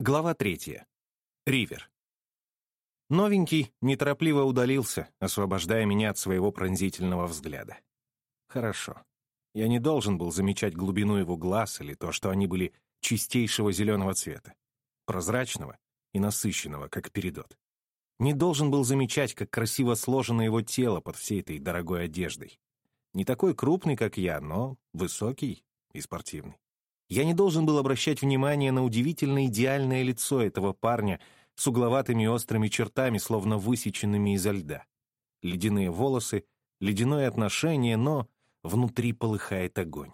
Глава третья. Ривер. Новенький неторопливо удалился, освобождая меня от своего пронзительного взгляда. Хорошо. Я не должен был замечать глубину его глаз или то, что они были чистейшего зеленого цвета, прозрачного и насыщенного, как передот. Не должен был замечать, как красиво сложено его тело под всей этой дорогой одеждой. Не такой крупный, как я, но высокий и спортивный. Я не должен был обращать внимание на удивительно идеальное лицо этого парня с угловатыми острыми чертами, словно высеченными изо льда. Ледяные волосы, ледяное отношение, но внутри полыхает огонь.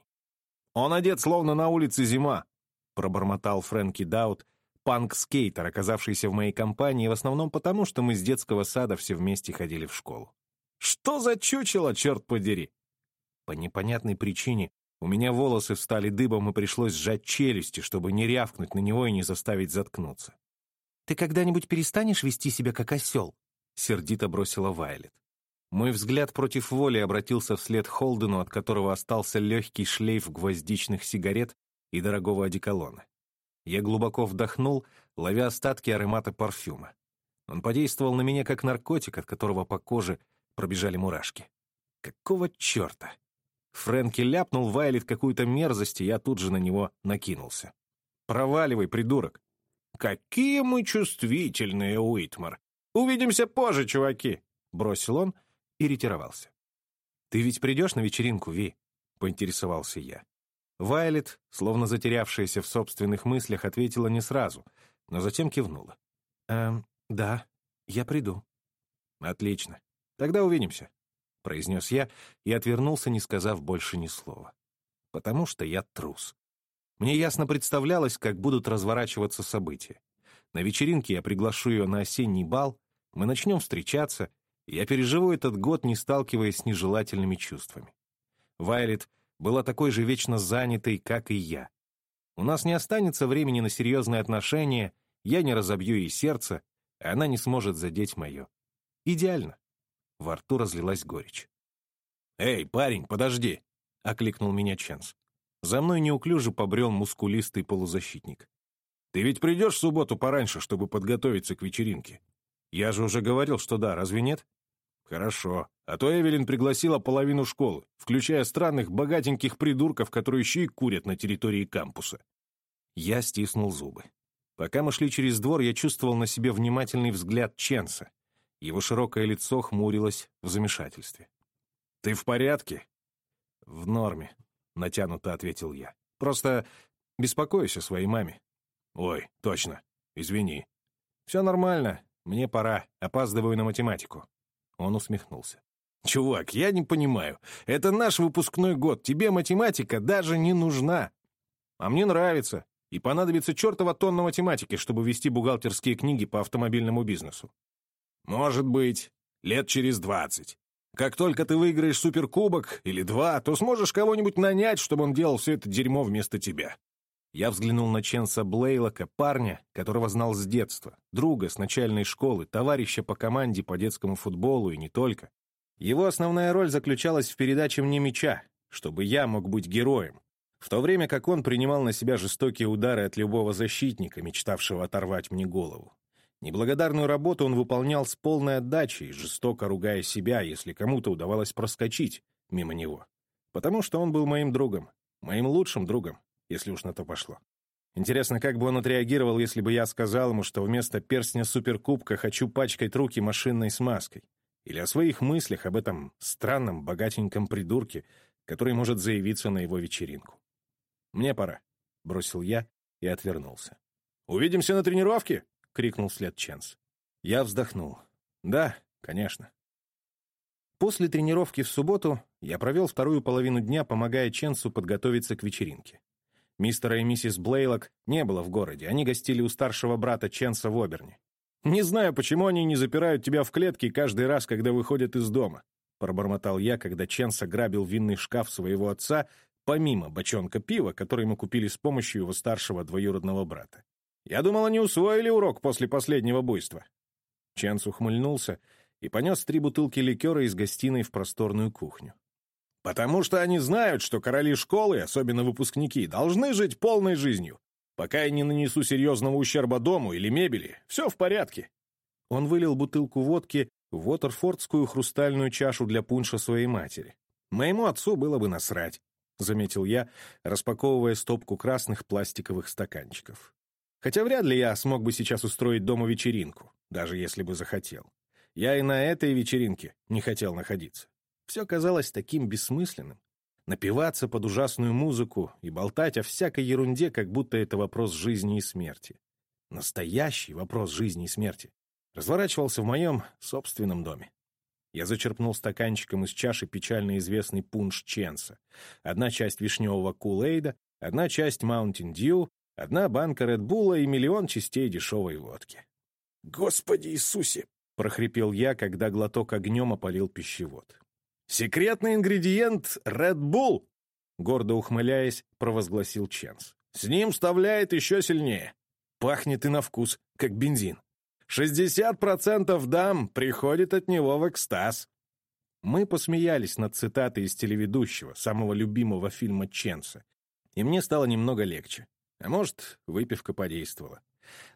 «Он одет, словно на улице зима», — пробормотал Фрэнки Даут, панк-скейтер, оказавшийся в моей компании в основном потому, что мы с детского сада все вместе ходили в школу. «Что за чучело, черт подери!» По непонятной причине у меня волосы встали дыбом, и пришлось сжать челюсти, чтобы не рявкнуть на него и не заставить заткнуться. «Ты когда-нибудь перестанешь вести себя как осел?» — сердито бросила Вайлет. Мой взгляд против воли обратился вслед Холдену, от которого остался легкий шлейф гвоздичных сигарет и дорогого одеколона. Я глубоко вдохнул, ловя остатки аромата парфюма. Он подействовал на меня как наркотик, от которого по коже пробежали мурашки. Какого черта? Фрэнки ляпнул Вайлет какую-то мерзость, и я тут же на него накинулся. «Проваливай, придурок!» «Какие мы чувствительные, Уитмар! Увидимся позже, чуваки!» — бросил он и ретировался. «Ты ведь придешь на вечеринку, Ви?» — поинтересовался я. Вайлет, словно затерявшаяся в собственных мыслях, ответила не сразу, но затем кивнула. «Эм, да, я приду». «Отлично. Тогда увидимся». — произнес я и отвернулся, не сказав больше ни слова. «Потому что я трус». Мне ясно представлялось, как будут разворачиваться события. На вечеринке я приглашу ее на осенний бал, мы начнем встречаться, и я переживу этот год, не сталкиваясь с нежелательными чувствами. Вайлет была такой же вечно занятой, как и я. У нас не останется времени на серьезные отношения, я не разобью ей сердце, а она не сможет задеть мое. Идеально. Во рту разлилась горечь. «Эй, парень, подожди!» — окликнул меня Ченс. За мной неуклюже побрел мускулистый полузащитник. «Ты ведь придешь в субботу пораньше, чтобы подготовиться к вечеринке? Я же уже говорил, что да, разве нет?» «Хорошо. А то Эвелин пригласила половину школы, включая странных богатеньких придурков, которые еще и курят на территории кампуса». Я стиснул зубы. Пока мы шли через двор, я чувствовал на себе внимательный взгляд Ченса. Его широкое лицо хмурилось в замешательстве. «Ты в порядке?» «В норме», — натянуто ответил я. «Просто беспокоюсь о своей маме». «Ой, точно. Извини». «Все нормально. Мне пора. Опаздываю на математику». Он усмехнулся. «Чувак, я не понимаю. Это наш выпускной год. Тебе математика даже не нужна. А мне нравится. И понадобится чертова тонна математики, чтобы вести бухгалтерские книги по автомобильному бизнесу. Может быть, лет через двадцать. Как только ты выиграешь суперкубок или два, то сможешь кого-нибудь нанять, чтобы он делал все это дерьмо вместо тебя. Я взглянул на Ченса Блейлока, парня, которого знал с детства, друга с начальной школы, товарища по команде по детскому футболу и не только. Его основная роль заключалась в передаче мне мяча, чтобы я мог быть героем, в то время как он принимал на себя жестокие удары от любого защитника, мечтавшего оторвать мне голову. Неблагодарную работу он выполнял с полной отдачей, жестоко ругая себя, если кому-то удавалось проскочить мимо него. Потому что он был моим другом, моим лучшим другом, если уж на то пошло. Интересно, как бы он отреагировал, если бы я сказал ему, что вместо перстня суперкубка хочу пачкать руки машинной смазкой? Или о своих мыслях об этом странном, богатеньком придурке, который может заявиться на его вечеринку? «Мне пора», — бросил я и отвернулся. «Увидимся на тренировке?» — крикнул вслед Ченс. Я вздохнул. «Да, конечно». После тренировки в субботу я провел вторую половину дня, помогая Ченсу подготовиться к вечеринке. Мистера и миссис Блейлок не было в городе, они гостили у старшего брата Ченса в Оберне. «Не знаю, почему они не запирают тебя в клетке каждый раз, когда выходят из дома», пробормотал я, когда Ченс ограбил винный шкаф своего отца, помимо бочонка пива, который мы купили с помощью его старшего двоюродного брата. Я думал, они усвоили урок после последнего буйства». Ченс ухмыльнулся и понес три бутылки ликера из гостиной в просторную кухню. «Потому что они знают, что короли школы, особенно выпускники, должны жить полной жизнью. Пока я не нанесу серьезного ущерба дому или мебели, все в порядке». Он вылил бутылку водки в Уотерфордскую хрустальную чашу для пунша своей матери. «Моему отцу было бы насрать», — заметил я, распаковывая стопку красных пластиковых стаканчиков. «Хотя вряд ли я смог бы сейчас устроить дома вечеринку, даже если бы захотел. Я и на этой вечеринке не хотел находиться. Все казалось таким бессмысленным. Напиваться под ужасную музыку и болтать о всякой ерунде, как будто это вопрос жизни и смерти. Настоящий вопрос жизни и смерти разворачивался в моем собственном доме. Я зачерпнул стаканчиком из чаши печально известный пунш Ченса. Одна часть вишневого Кулейда, одна часть Mountain Dew, одна банка Редбула и миллион частей дешевой водки. «Господи Иисусе!» — прохрипел я, когда глоток огнем опалил пищевод. «Секретный ингредиент — Bull!» Гордо ухмыляясь, провозгласил Ченс. «С ним вставляет еще сильнее. Пахнет и на вкус, как бензин. 60% дам приходит от него в экстаз». Мы посмеялись над цитатой из телеведущего, самого любимого фильма Ченса, и мне стало немного легче. А может, выпивка подействовала.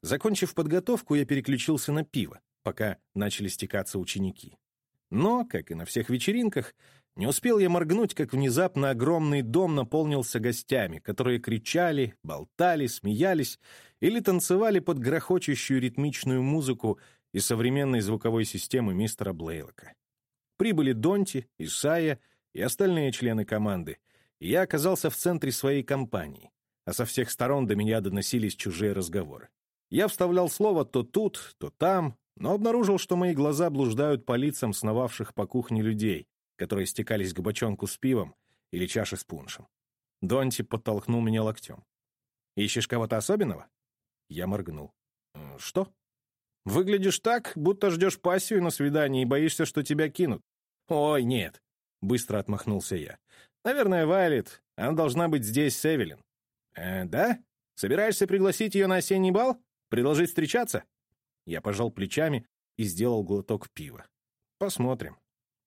Закончив подготовку, я переключился на пиво, пока начали стекаться ученики. Но, как и на всех вечеринках, не успел я моргнуть, как внезапно огромный дом наполнился гостями, которые кричали, болтали, смеялись или танцевали под грохочущую ритмичную музыку из современной звуковой системы мистера Блейлока. Прибыли Донти, Исайя и остальные члены команды, и я оказался в центре своей компании, а со всех сторон до меня доносились чужие разговоры. Я вставлял слово то тут, то там, но обнаружил, что мои глаза блуждают по лицам сновавших по кухне людей, которые стекались к бочонку с пивом или чаше с пуншем. Донти подтолкнул меня локтем. «Ищешь кого-то особенного?» Я моргнул. «Э, «Что?» «Выглядишь так, будто ждешь пассию на свидании и боишься, что тебя кинут». «Ой, нет», — быстро отмахнулся я. «Наверное, Вайлет. Она должна быть здесь с Эвелин». «Э, да? Собираешься пригласить ее на осенний бал? Предложить встречаться?» Я пожал плечами и сделал глоток пива. «Посмотрим».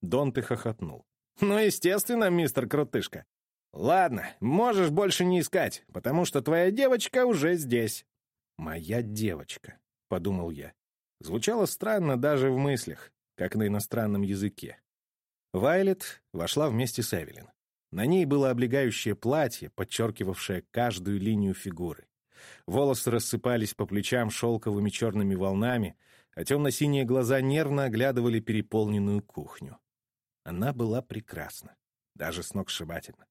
Дон ты хохотнул. «Ну, естественно, мистер Крутышка. Ладно, можешь больше не искать, потому что твоя девочка уже здесь». «Моя девочка», — подумал я. Звучало странно даже в мыслях, как на иностранном языке. Вайлет вошла вместе с Эвелин. На ней было облегающее платье, подчеркивавшее каждую линию фигуры. Волосы рассыпались по плечам шелковыми черными волнами, а темно-синие глаза нервно оглядывали переполненную кухню. Она была прекрасна, даже сногсшибательна.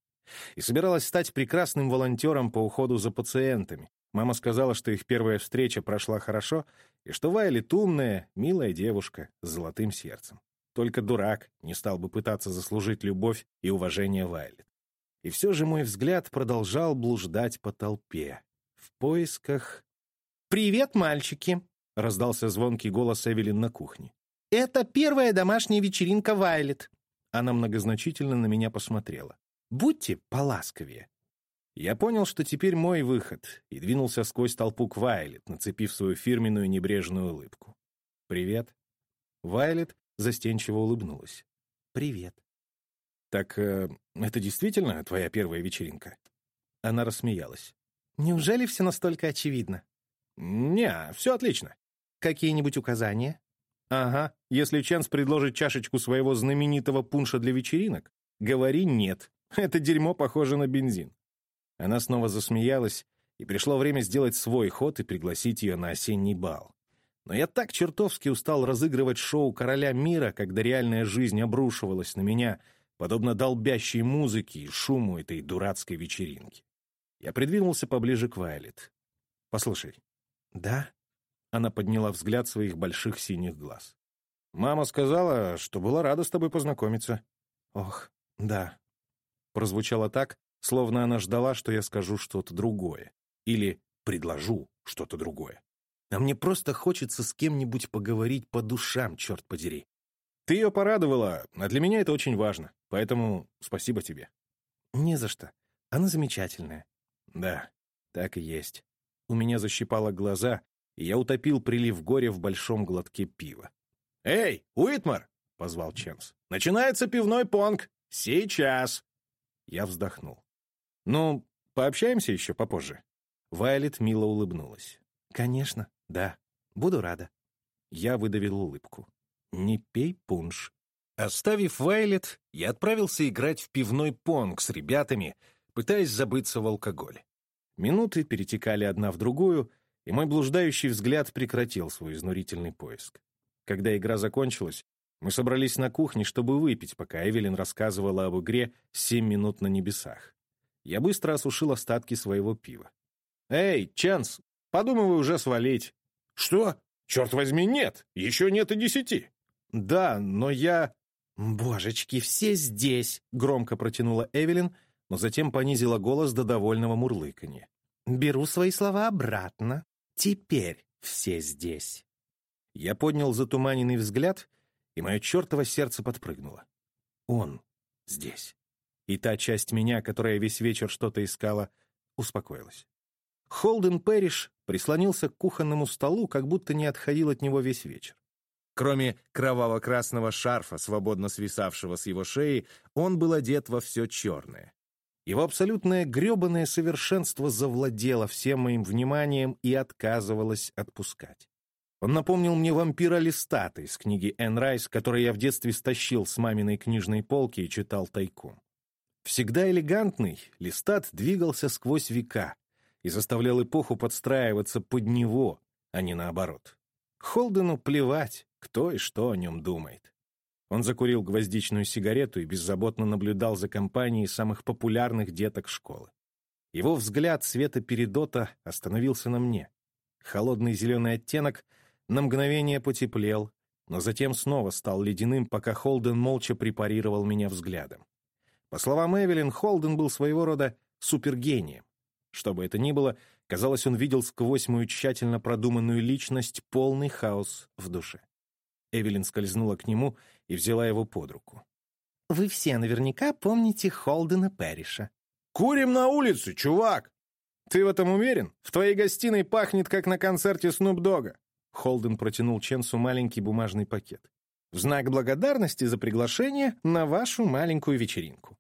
И собиралась стать прекрасным волонтером по уходу за пациентами. Мама сказала, что их первая встреча прошла хорошо, и что Вайлет умная, милая девушка с золотым сердцем. Только дурак не стал бы пытаться заслужить любовь и уважение Вайлет. И все же мой взгляд продолжал блуждать по толпе в поисках... «Привет, мальчики!» — раздался звонкий голос Эвелин на кухне. «Это первая домашняя вечеринка Вайлет!» Она многозначительно на меня посмотрела. «Будьте поласковее!» Я понял, что теперь мой выход, и двинулся сквозь толпу к Вайлет, нацепив свою фирменную небрежную улыбку. «Привет!» Вайлет застенчиво улыбнулась. «Привет!» «Так э, это действительно твоя первая вечеринка?» Она рассмеялась. Неужели все настолько очевидно? Не, все отлично. Какие-нибудь указания? Ага, если Ченс предложит чашечку своего знаменитого пунша для вечеринок, говори «нет». Это дерьмо похоже на бензин. Она снова засмеялась, и пришло время сделать свой ход и пригласить ее на осенний бал. Но я так чертовски устал разыгрывать шоу «Короля мира», когда реальная жизнь обрушивалась на меня, подобно долбящей музыке и шуму этой дурацкой вечеринки. Я придвинулся поближе к Вайлет. «Послушай». «Да?» Она подняла взгляд своих больших синих глаз. «Мама сказала, что была рада с тобой познакомиться». «Ох, да». Прозвучало так, словно она ждала, что я скажу что-то другое. Или предложу что-то другое. А мне просто хочется с кем-нибудь поговорить по душам, черт подери. Ты ее порадовала, а для меня это очень важно, поэтому спасибо тебе. Не за что. Она замечательная. Да, так и есть. У меня защипало глаза, и я утопил прилив горя в большом глотке пива. «Эй, Уитмар!» — позвал Ченс. «Начинается пивной понг! Сейчас!» Я вздохнул. «Ну, пообщаемся еще попозже». Вайлет мило улыбнулась. «Конечно, да. Буду рада». Я выдавил улыбку. «Не пей пунш». Оставив Вайлет, я отправился играть в пивной понг с ребятами, пытаясь забыться в алкоголе. Минуты перетекали одна в другую, и мой блуждающий взгляд прекратил свой изнурительный поиск. Когда игра закончилась, мы собрались на кухне, чтобы выпить, пока Эвелин рассказывала об игре «Семь минут на небесах». Я быстро осушил остатки своего пива. «Эй, Чанс, подумывай уже свалить». «Что? Черт возьми, нет! Еще нет и десяти!» «Да, но я...» «Божечки, все здесь!» — громко протянула Эвелин, но затем понизила голос до довольного мурлыканья. «Беру свои слова обратно. Теперь все здесь». Я поднял затуманенный взгляд, и мое чертово сердце подпрыгнуло. Он здесь. И та часть меня, которая весь вечер что-то искала, успокоилась. Холден Пэриш прислонился к кухонному столу, как будто не отходил от него весь вечер. Кроме кроваво-красного шарфа, свободно свисавшего с его шеи, он был одет во все черное. Его абсолютное гребанное совершенство завладело всем моим вниманием и отказывалось отпускать. Он напомнил мне вампира Листата из книги Энн Райс, который я в детстве стащил с маминой книжной полки и читал тайком. Всегда элегантный, Листат двигался сквозь века и заставлял эпоху подстраиваться под него, а не наоборот. Холдену плевать, кто и что о нем думает. Он закурил гвоздичную сигарету и беззаботно наблюдал за компанией самых популярных деток школы. Его взгляд света передота остановился на мне. Холодный зеленый оттенок на мгновение потеплел, но затем снова стал ледяным, пока Холден молча препарировал меня взглядом. По словам Эвелин, Холден был своего рода супергением. Что бы это ни было, казалось, он видел сквозь мою тщательно продуманную личность полный хаос в душе. Эвелин скользнула к нему и взяла его под руку. «Вы все наверняка помните Холдена Перриша». «Курим на улице, чувак!» «Ты в этом уверен? В твоей гостиной пахнет, как на концерте Снуп Дога». Холден протянул Ченсу маленький бумажный пакет. «В знак благодарности за приглашение на вашу маленькую вечеринку».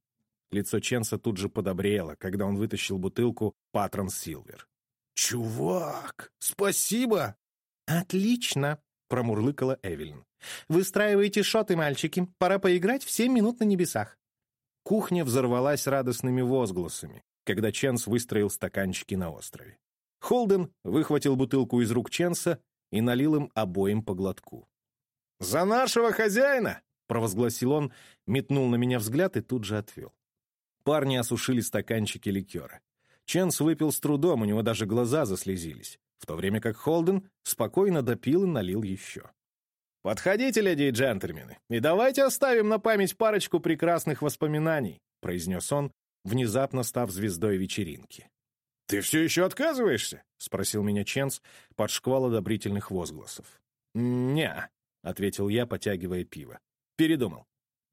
Лицо Ченса тут же подобрело, когда он вытащил бутылку «Патрон Силвер». «Чувак, спасибо!» «Отлично!» — промурлыкала Эвелин. «Выстраивайте шоты, мальчики. Пора поиграть в семь минут на небесах». Кухня взорвалась радостными возгласами, когда Ченс выстроил стаканчики на острове. Холден выхватил бутылку из рук Ченса и налил им обоим по глотку. «За нашего хозяина!» — провозгласил он, метнул на меня взгляд и тут же отвел. Парни осушили стаканчики ликера. Ченс выпил с трудом, у него даже глаза заслезились в то время как Холден спокойно допил и налил еще. «Подходите, леди и джентльмены, и давайте оставим на память парочку прекрасных воспоминаний», произнес он, внезапно став звездой вечеринки. «Ты все еще отказываешься?» — спросил меня Ченс под шквал одобрительных возгласов. «Не», — ответил я, потягивая пиво. Передумал.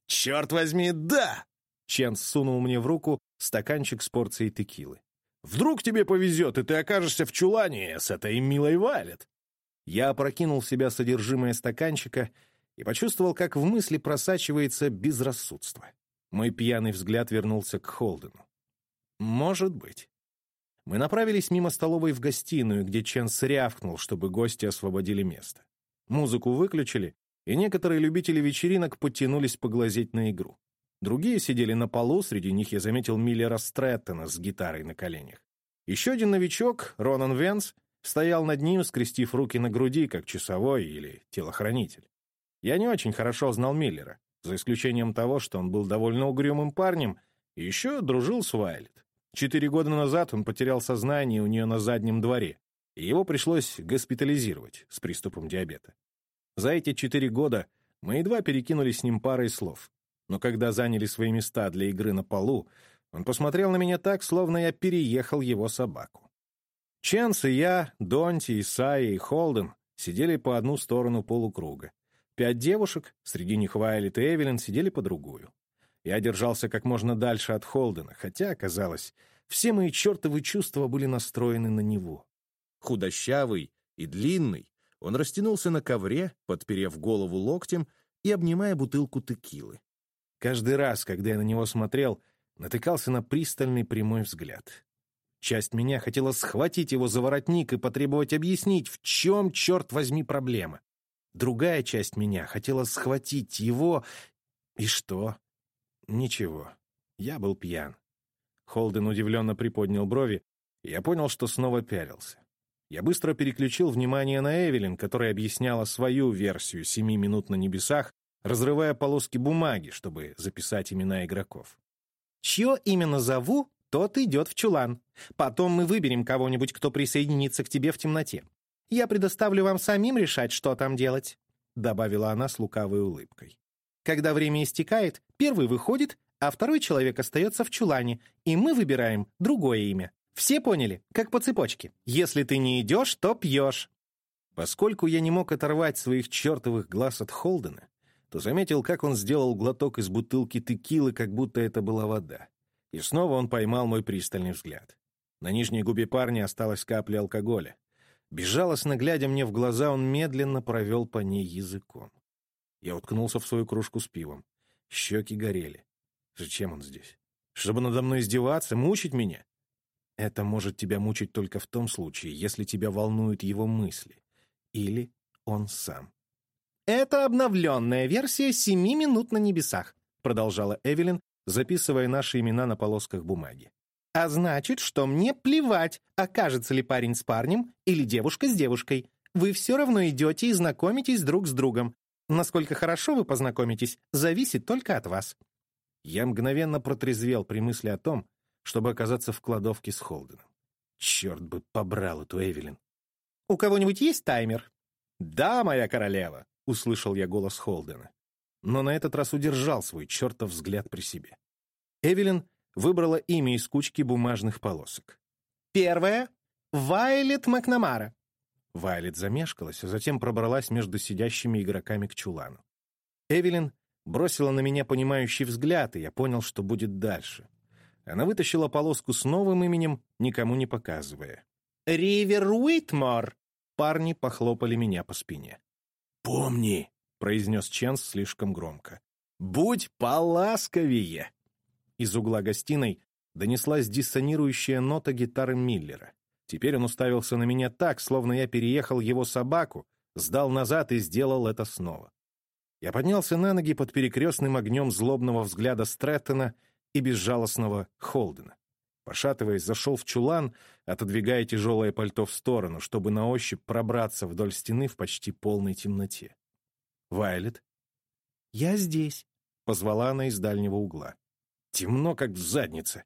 «Черт возьми, да!» Ченс сунул мне в руку стаканчик с порцией текилы. Вдруг тебе повезет, и ты окажешься в чулане с этой милой Вайлет. Я опрокинул в себя содержимое стаканчика и почувствовал, как в мысли просачивается безрассудство. Мой пьяный взгляд вернулся к Холдену. Может быть. Мы направились мимо столовой в гостиную, где Ченс рявкнул, чтобы гости освободили место. Музыку выключили, и некоторые любители вечеринок подтянулись поглазеть на игру. Другие сидели на полу, среди них я заметил Миллера Стрэттона с гитарой на коленях. Еще один новичок, Ронан Венс, стоял над ним, скрестив руки на груди, как часовой или телохранитель. Я не очень хорошо знал Миллера, за исключением того, что он был довольно угрюмым парнем и еще дружил с Вайлет. Четыре года назад он потерял сознание у нее на заднем дворе, и его пришлось госпитализировать с приступом диабета. За эти четыре года мы едва перекинулись с ним парой слов, но когда заняли свои места для игры на полу, он посмотрел на меня так, словно я переехал его собаку. Ченс и я, Донти, Исайя и Холден сидели по одну сторону полукруга. Пять девушек, среди них Вайлет и Эвелин, сидели по другую. Я держался как можно дальше от Холдена, хотя, казалось, все мои чертовы чувства были настроены на него. Худощавый и длинный, он растянулся на ковре, подперев голову локтем и обнимая бутылку текилы. Каждый раз, когда я на него смотрел, натыкался на пристальный прямой взгляд. Часть меня хотела схватить его за воротник и потребовать объяснить, в чем, черт возьми, проблема. Другая часть меня хотела схватить его... И что? Ничего. Я был пьян. Холден удивленно приподнял брови, и я понял, что снова пялился. Я быстро переключил внимание на Эвелин, которая объясняла свою версию «Семи минут на небесах», разрывая полоски бумаги, чтобы записать имена игроков. «Чье имя назову, тот идет в чулан. Потом мы выберем кого-нибудь, кто присоединится к тебе в темноте. Я предоставлю вам самим решать, что там делать», — добавила она с лукавой улыбкой. «Когда время истекает, первый выходит, а второй человек остается в чулане, и мы выбираем другое имя. Все поняли? Как по цепочке. Если ты не идешь, то пьешь». Поскольку я не мог оторвать своих чертовых глаз от Холдена, то заметил, как он сделал глоток из бутылки текилы, как будто это была вода. И снова он поймал мой пристальный взгляд. На нижней губе парня осталась капля алкоголя. Безжалостно глядя мне в глаза, он медленно провел по ней языком. Я уткнулся в свою кружку с пивом. Щеки горели. Зачем он здесь? Чтобы надо мной издеваться, мучить меня? Это может тебя мучить только в том случае, если тебя волнуют его мысли. Или он сам. «Это обновленная версия «Семи минут на небесах», продолжала Эвелин, записывая наши имена на полосках бумаги. «А значит, что мне плевать, окажется ли парень с парнем или девушка с девушкой. Вы все равно идете и знакомитесь друг с другом. Насколько хорошо вы познакомитесь, зависит только от вас». Я мгновенно протрезвел при мысли о том, чтобы оказаться в кладовке с Холденом. Черт бы побрал эту Эвелин. «У кого-нибудь есть таймер?» «Да, моя королева», — услышал я голос Холдена но на этот раз удержал свой чертов взгляд при себе. Эвелин выбрала имя из кучки бумажных полосок. «Первое — Вайлет Макнамара». Вайлет замешкалась, а затем пробралась между сидящими игроками к чулану. Эвелин бросила на меня понимающий взгляд, и я понял, что будет дальше. Она вытащила полоску с новым именем, никому не показывая. «Ривер Уитмор!» Парни похлопали меня по спине. «Помни, произнес Ченс слишком громко. «Будь поласковее!» Из угла гостиной донеслась диссонирующая нота гитары Миллера. Теперь он уставился на меня так, словно я переехал его собаку, сдал назад и сделал это снова. Я поднялся на ноги под перекрестным огнем злобного взгляда Стрэттона и безжалостного Холдена. Пошатываясь, зашел в чулан, отодвигая тяжелое пальто в сторону, чтобы на ощупь пробраться вдоль стены в почти полной темноте. «Вайлет?» «Я здесь», — позвала она из дальнего угла. «Темно, как в заднице».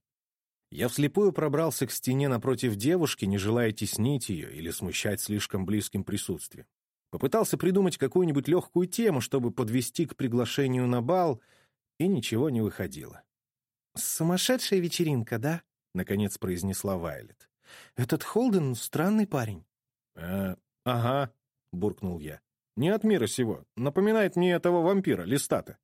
Я вслепую пробрался к стене напротив девушки, не желая теснить ее или смущать слишком близким присутствием. Попытался придумать какую-нибудь легкую тему, чтобы подвести к приглашению на бал, и ничего не выходило. «Сумасшедшая вечеринка, да?» — наконец произнесла Вайлет. «Этот Холден — странный парень». «Э, ага», — буркнул я. Не от мира сего. Напоминает мне этого вампира, Листата.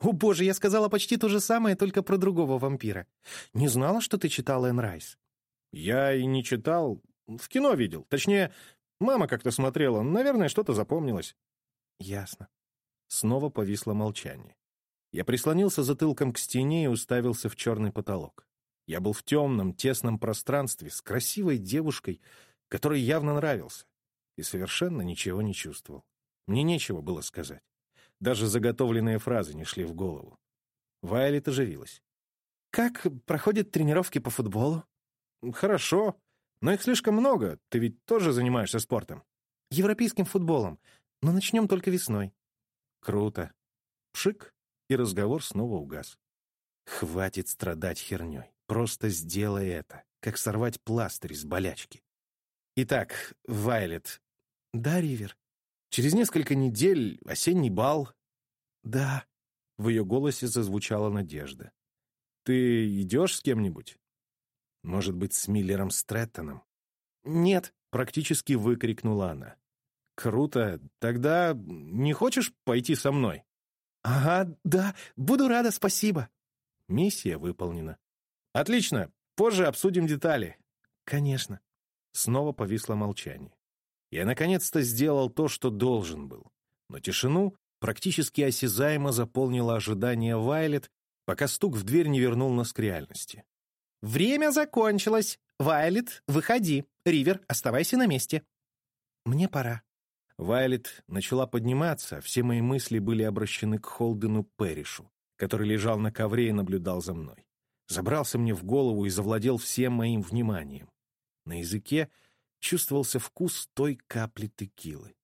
«О, боже, я сказала почти то же самое, только про другого вампира. Не знала, что ты читал Энн Райс?» «Я и не читал. В кино видел. Точнее, мама как-то смотрела. Наверное, что-то запомнилось». «Ясно». Снова повисло молчание. Я прислонился затылком к стене и уставился в черный потолок. Я был в темном, тесном пространстве с красивой девушкой, которой явно нравился, и совершенно ничего не чувствовал. Мне нечего было сказать. Даже заготовленные фразы не шли в голову. Вайлет оживилась. «Как проходят тренировки по футболу?» «Хорошо, но их слишком много. Ты ведь тоже занимаешься спортом?» «Европейским футболом, но начнем только весной». «Круто». Пшик, и разговор снова угас. «Хватит страдать херней. Просто сделай это, как сорвать пластырь с болячки». «Итак, Вайлет...» «Да, Ривер?» Через несколько недель осенний бал. Да. В ее голосе зазвучала надежда. Ты идешь с кем-нибудь? Может быть, с Миллером Стрэттоном? Нет, практически выкрикнула она. Круто. Тогда не хочешь пойти со мной? Ага, да, буду рада, спасибо. Миссия выполнена. Отлично. Позже обсудим детали. Конечно. Снова повисло молчание. Я наконец-то сделал то, что должен был. Но тишину практически осязаемо заполнило ожидание Вайлет, пока стук в дверь не вернул нас к реальности. «Время закончилось!» «Вайлет, выходи. Ривер, оставайся на месте». «Мне пора». Вайлет начала подниматься, все мои мысли были обращены к Холдену Перришу, который лежал на ковре и наблюдал за мной. Забрался мне в голову и завладел всем моим вниманием. На языке чувствовался вкус той капли текилы.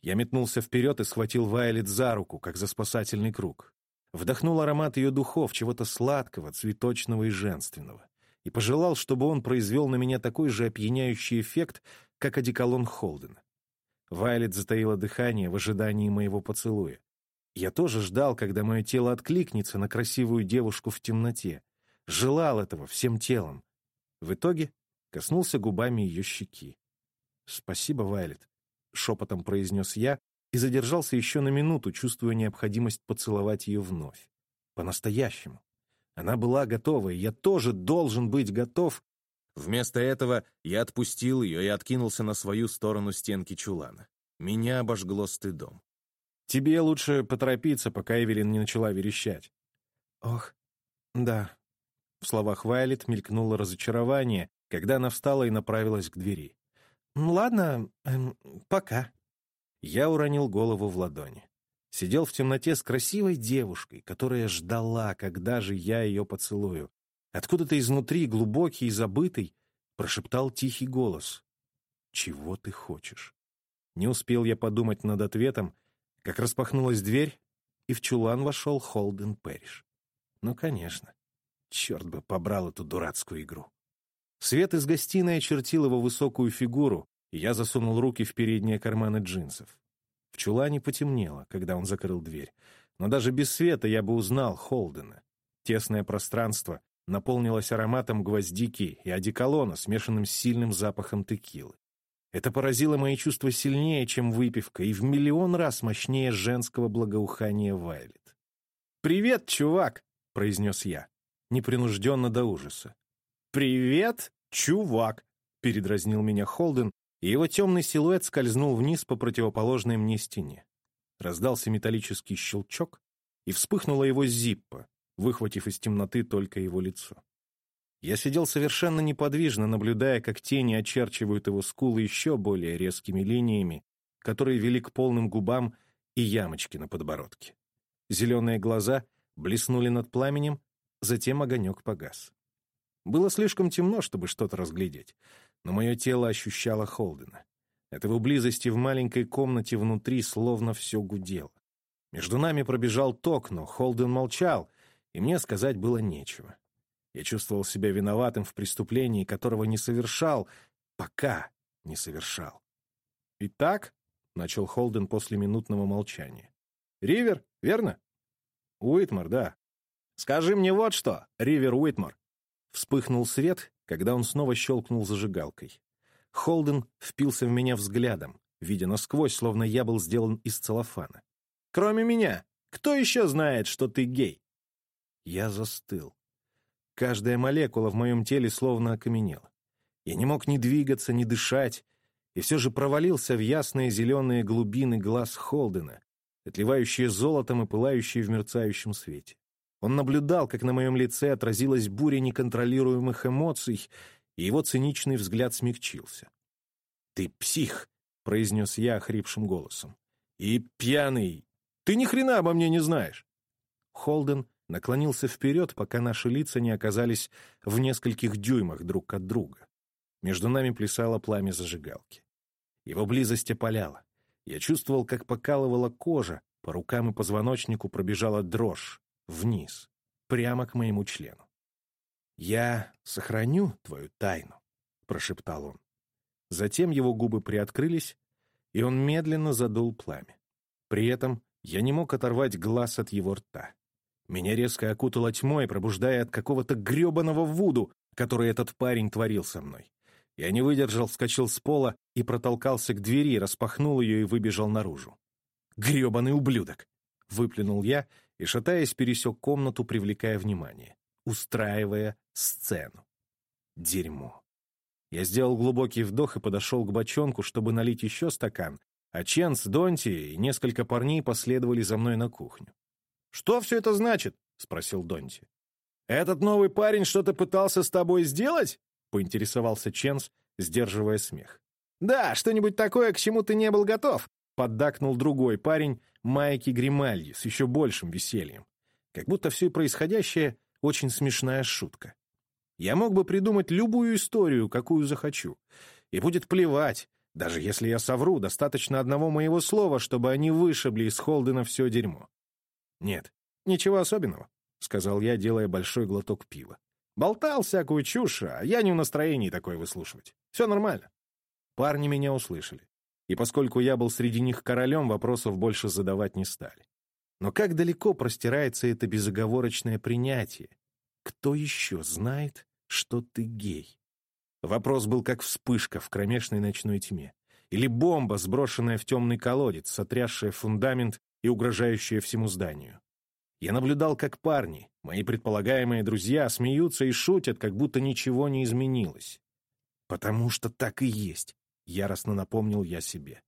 Я метнулся вперед и схватил Вайлет за руку, как за спасательный круг. Вдохнул аромат ее духов, чего-то сладкого, цветочного и женственного, и пожелал, чтобы он произвел на меня такой же опьяняющий эффект, как одеколон Холдена. Вайлет затаила дыхание в ожидании моего поцелуя. Я тоже ждал, когда мое тело откликнется на красивую девушку в темноте. Желал этого всем телом. В итоге коснулся губами ее щеки. «Спасибо, Вайлет», — шепотом произнес я и задержался еще на минуту, чувствуя необходимость поцеловать ее вновь. По-настоящему. Она была готова, и я тоже должен быть готов. Вместо этого я отпустил ее и откинулся на свою сторону стенки чулана. Меня обожгло стыдом. «Тебе лучше поторопиться, пока Эвелин не начала верещать». «Ох, да». В словах Вайлет мелькнуло разочарование, когда она встала и направилась к двери. «Ладно, эм, пока». Я уронил голову в ладони. Сидел в темноте с красивой девушкой, которая ждала, когда же я ее поцелую. Откуда-то изнутри, глубокий и забытый, прошептал тихий голос. «Чего ты хочешь?» Не успел я подумать над ответом, как распахнулась дверь, и в чулан вошел Холден Пэриш. Ну, конечно. Черт бы побрал эту дурацкую игру. Свет из гостиной очертил его высокую фигуру, и я засунул руки в передние карманы джинсов. В чулане потемнело, когда он закрыл дверь, но даже без света я бы узнал Холдена. Тесное пространство наполнилось ароматом гвоздики и одеколона, смешанным с сильным запахом текилы. Это поразило мои чувства сильнее, чем выпивка, и в миллион раз мощнее женского благоухания Вайлет. «Привет, чувак!» — произнес я, непринужденно до ужаса. «Привет, чувак!» — передразнил меня Холден, и его темный силуэт скользнул вниз по противоположной мне стене. Раздался металлический щелчок, и вспыхнула его зиппа, выхватив из темноты только его лицо. Я сидел совершенно неподвижно, наблюдая, как тени очерчивают его скулы еще более резкими линиями, которые вели к полным губам и ямочки на подбородке. Зеленые глаза блеснули над пламенем, затем огонек погас. Было слишком темно, чтобы что-то разглядеть, но мое тело ощущало Холдена. От его близости в маленькой комнате внутри словно все гудело. Между нами пробежал ток, но Холден молчал, и мне сказать было нечего. Я чувствовал себя виноватым в преступлении, которого не совершал, пока не совершал. «Итак», — начал Холден после минутного молчания, — «Ривер, верно?» «Уитмар, да». «Скажи мне вот что, Ривер Уитмар». Вспыхнул свет, когда он снова щелкнул зажигалкой. Холден впился в меня взглядом, видя насквозь, словно я был сделан из целлофана. «Кроме меня, кто еще знает, что ты гей?» Я застыл. Каждая молекула в моем теле словно окаменела. Я не мог ни двигаться, ни дышать, и все же провалился в ясные зеленые глубины глаз Холдена, отливающие золотом и пылающие в мерцающем свете. Он наблюдал, как на моем лице отразилась буря неконтролируемых эмоций, и его циничный взгляд смягчился. «Ты псих!» — произнес я охрипшим голосом. «И пьяный! Ты ни хрена обо мне не знаешь!» Холден наклонился вперед, пока наши лица не оказались в нескольких дюймах друг от друга. Между нами плясало пламя зажигалки. Его близость опаляла. Я чувствовал, как покалывала кожа, по рукам и позвоночнику пробежала дрожь вниз, прямо к моему члену. «Я сохраню твою тайну», — прошептал он. Затем его губы приоткрылись, и он медленно задул пламя. При этом я не мог оторвать глаз от его рта. Меня резко окутало тьмой, пробуждая от какого-то гребаного вуду, который этот парень творил со мной. Я не выдержал, вскочил с пола и протолкался к двери, распахнул ее и выбежал наружу. «Гребаный ублюдок!» — выплюнул я и, шатаясь, пересек комнату, привлекая внимание, устраивая сцену. Дерьмо. Я сделал глубокий вдох и подошел к бочонку, чтобы налить еще стакан, а Ченс, Донти и несколько парней последовали за мной на кухню. «Что все это значит?» — спросил Донти. «Этот новый парень что-то пытался с тобой сделать?» — поинтересовался Ченс, сдерживая смех. «Да, что-нибудь такое, к чему ты не был готов», — поддакнул другой парень, Майки Гримальди, с еще большим весельем. Как будто все происходящее — очень смешная шутка. Я мог бы придумать любую историю, какую захочу. И будет плевать, даже если я совру, достаточно одного моего слова, чтобы они вышибли из Холдена все дерьмо. «Нет, ничего особенного», — сказал я, делая большой глоток пива. «Болтал всякую чушь, а я не в настроении такое выслушивать. Все нормально». Парни меня услышали. И поскольку я был среди них королем, вопросов больше задавать не стали. Но как далеко простирается это безоговорочное принятие? Кто еще знает, что ты гей? Вопрос был как вспышка в кромешной ночной тьме. Или бомба, сброшенная в темный колодец, сотрясшая фундамент и угрожающая всему зданию. Я наблюдал, как парни, мои предполагаемые друзья, смеются и шутят, как будто ничего не изменилось. «Потому что так и есть», — яростно напомнил я себе.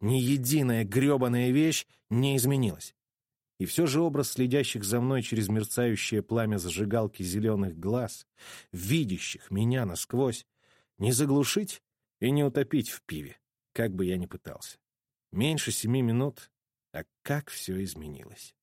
«Ни единая гребаная вещь не изменилась». И все же образ следящих за мной через мерцающее пламя зажигалки зеленых глаз, видящих меня насквозь, не заглушить и не утопить в пиве, как бы я ни пытался. Меньше семи минут, а как все изменилось.